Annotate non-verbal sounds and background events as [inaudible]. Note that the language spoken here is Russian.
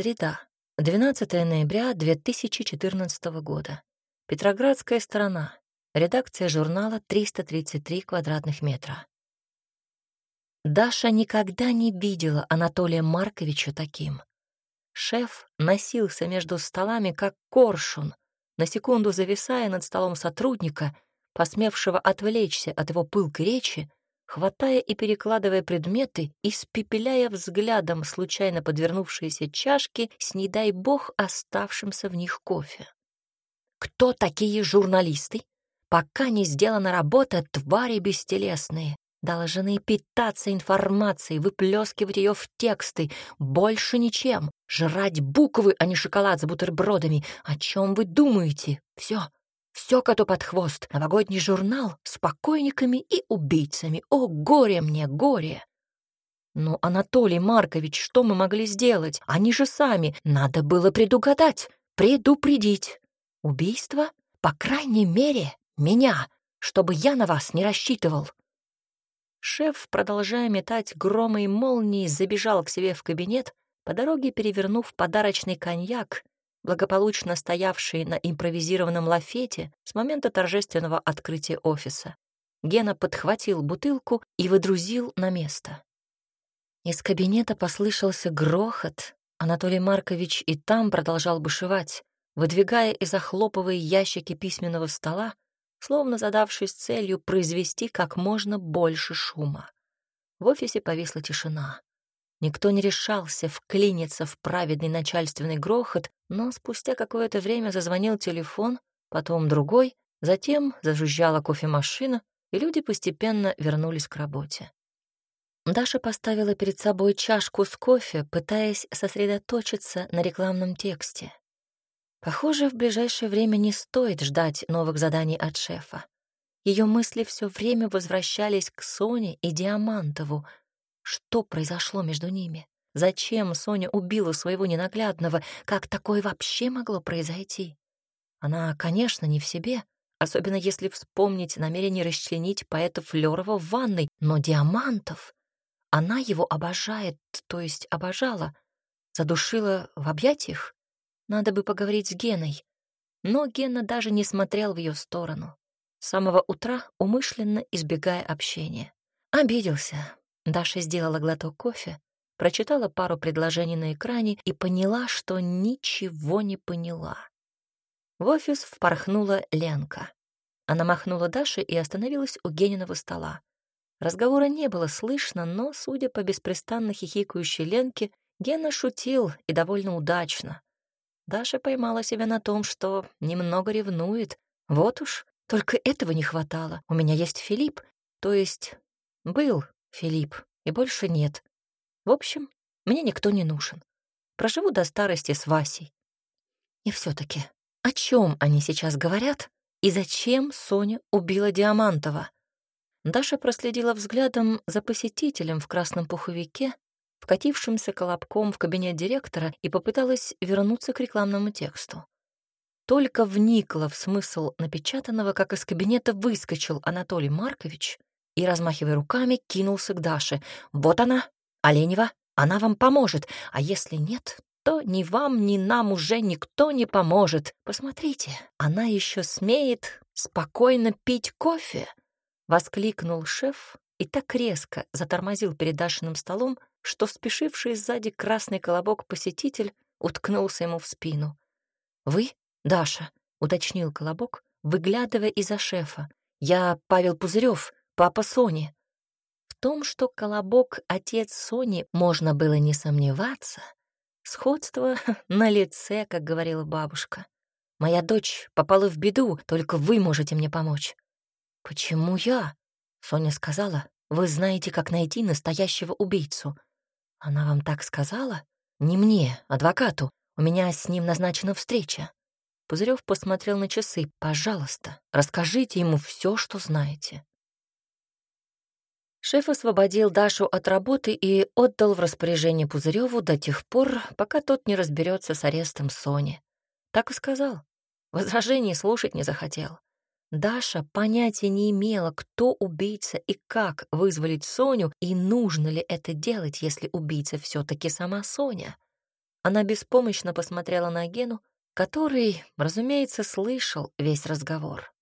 Среда, 12 ноября 2014 года. Петроградская сторона. Редакция журнала 333 квадратных метра. Даша никогда не видела Анатолия Марковича таким. Шеф носился между столами, как коршун, на секунду зависая над столом сотрудника, посмевшего отвлечься от его пылкой речи, хватая и перекладывая предметы, испепеляя взглядом случайно подвернувшиеся чашки с, не дай бог, оставшимся в них кофе. Кто такие журналисты? Пока не сделана работа, твари бестелесные. Должны питаться информацией, выплескивать ее в тексты. Больше ничем. Жрать буквы, а не шоколад с бутербродами. О чем вы думаете? Все, все коту под хвост. Новогодний журнал с покойниками и убийцами. О, горе мне, горе! Ну, Анатолий Маркович, что мы могли сделать? Они же сами. Надо было предугадать, предупредить. Убийство? По крайней мере, меня, чтобы я на вас не рассчитывал. Шеф, продолжая метать громы молнии, забежал к себе в кабинет, по дороге перевернув подарочный коньяк, благополучно стоявший на импровизированном лафете с момента торжественного открытия офиса. Гена подхватил бутылку и выдрузил на место. Из кабинета послышался грохот. Анатолий Маркович и там продолжал бушевать, выдвигая и захлопывая ящики письменного стола, словно задавшись целью произвести как можно больше шума. В офисе повисла тишина. Никто не решался вклиниться в праведный начальственный грохот, но спустя какое-то время зазвонил телефон, потом другой, затем зажужжала кофемашина, и люди постепенно вернулись к работе. Даша поставила перед собой чашку с кофе, пытаясь сосредоточиться на рекламном тексте. Похоже, в ближайшее время не стоит ждать новых заданий от шефа. Ее мысли все время возвращались к Соне и Диамантову — что произошло между ними? Зачем Соня убила своего ненаглядного? Как такое вообще могло произойти? Она, конечно, не в себе, особенно если вспомнить намерение расчленить поэта Флёрова в ванной, но Диамантов... Она его обожает, то есть обожала, задушила в объятиях. Надо бы поговорить с Геной. Но Гена даже не смотрел в ее сторону. С самого утра умышленно избегая общения. Обиделся, Даша сделала глоток кофе, прочитала пару предложений на экране и поняла, что ничего не поняла. В офис впорхнула Ленка. Она махнула Даше и остановилась у Гениного стола. Разговора не было слышно, но, судя по беспрестанно хихикающей Ленке, Гена шутил и довольно удачно. Даша поймала себя на том, что немного ревнует. Вот уж, только этого не хватало. У меня есть Филипп, то есть был Филипп, и больше нет. В общем, мне никто не нужен. Проживу до старости с Васей. И все таки о чем они сейчас говорят и зачем Соня убила Диамантова? Даша проследила взглядом за посетителем в красном пуховике, вкатившимся колобком в кабинет директора и попыталась вернуться к рекламному тексту. Только вникла в смысл напечатанного, как из кабинета выскочил Анатолий Маркович и, размахивая руками, кинулся к Даше. «Вот она, Оленева, она вам поможет, а если нет, то ни вам, ни нам уже никто не поможет. Посмотрите, она еще смеет спокойно пить кофе!» — воскликнул шеф и так резко затормозил перед Дашиным столом, что спешивший сзади красный колобок посетитель уткнулся ему в спину. «Вы, Даша?» — уточнил колобок, выглядывая из-за шефа. «Я Павел Пузырев, папа Сони. Том, что Колобок — отец Сони, можно было не сомневаться. Сходство [laughs] на лице, как говорила бабушка. «Моя дочь попала в беду, только вы можете мне помочь». «Почему я?» — Соня сказала. «Вы знаете, как найти настоящего убийцу». «Она вам так сказала?» «Не мне, адвокату. У меня с ним назначена встреча». Пузырев посмотрел на часы. «Пожалуйста, расскажите ему все, что знаете». Шеф освободил Дашу от работы и отдал в распоряжение Пузыреву до тех пор, пока тот не разберется с арестом Сони. Так и сказал. Возражений слушать не захотел. Даша понятия не имела, кто убийца и как вызволить Соню, и нужно ли это делать, если убийца все таки сама Соня. Она беспомощно посмотрела на Гену, который, разумеется, слышал весь разговор.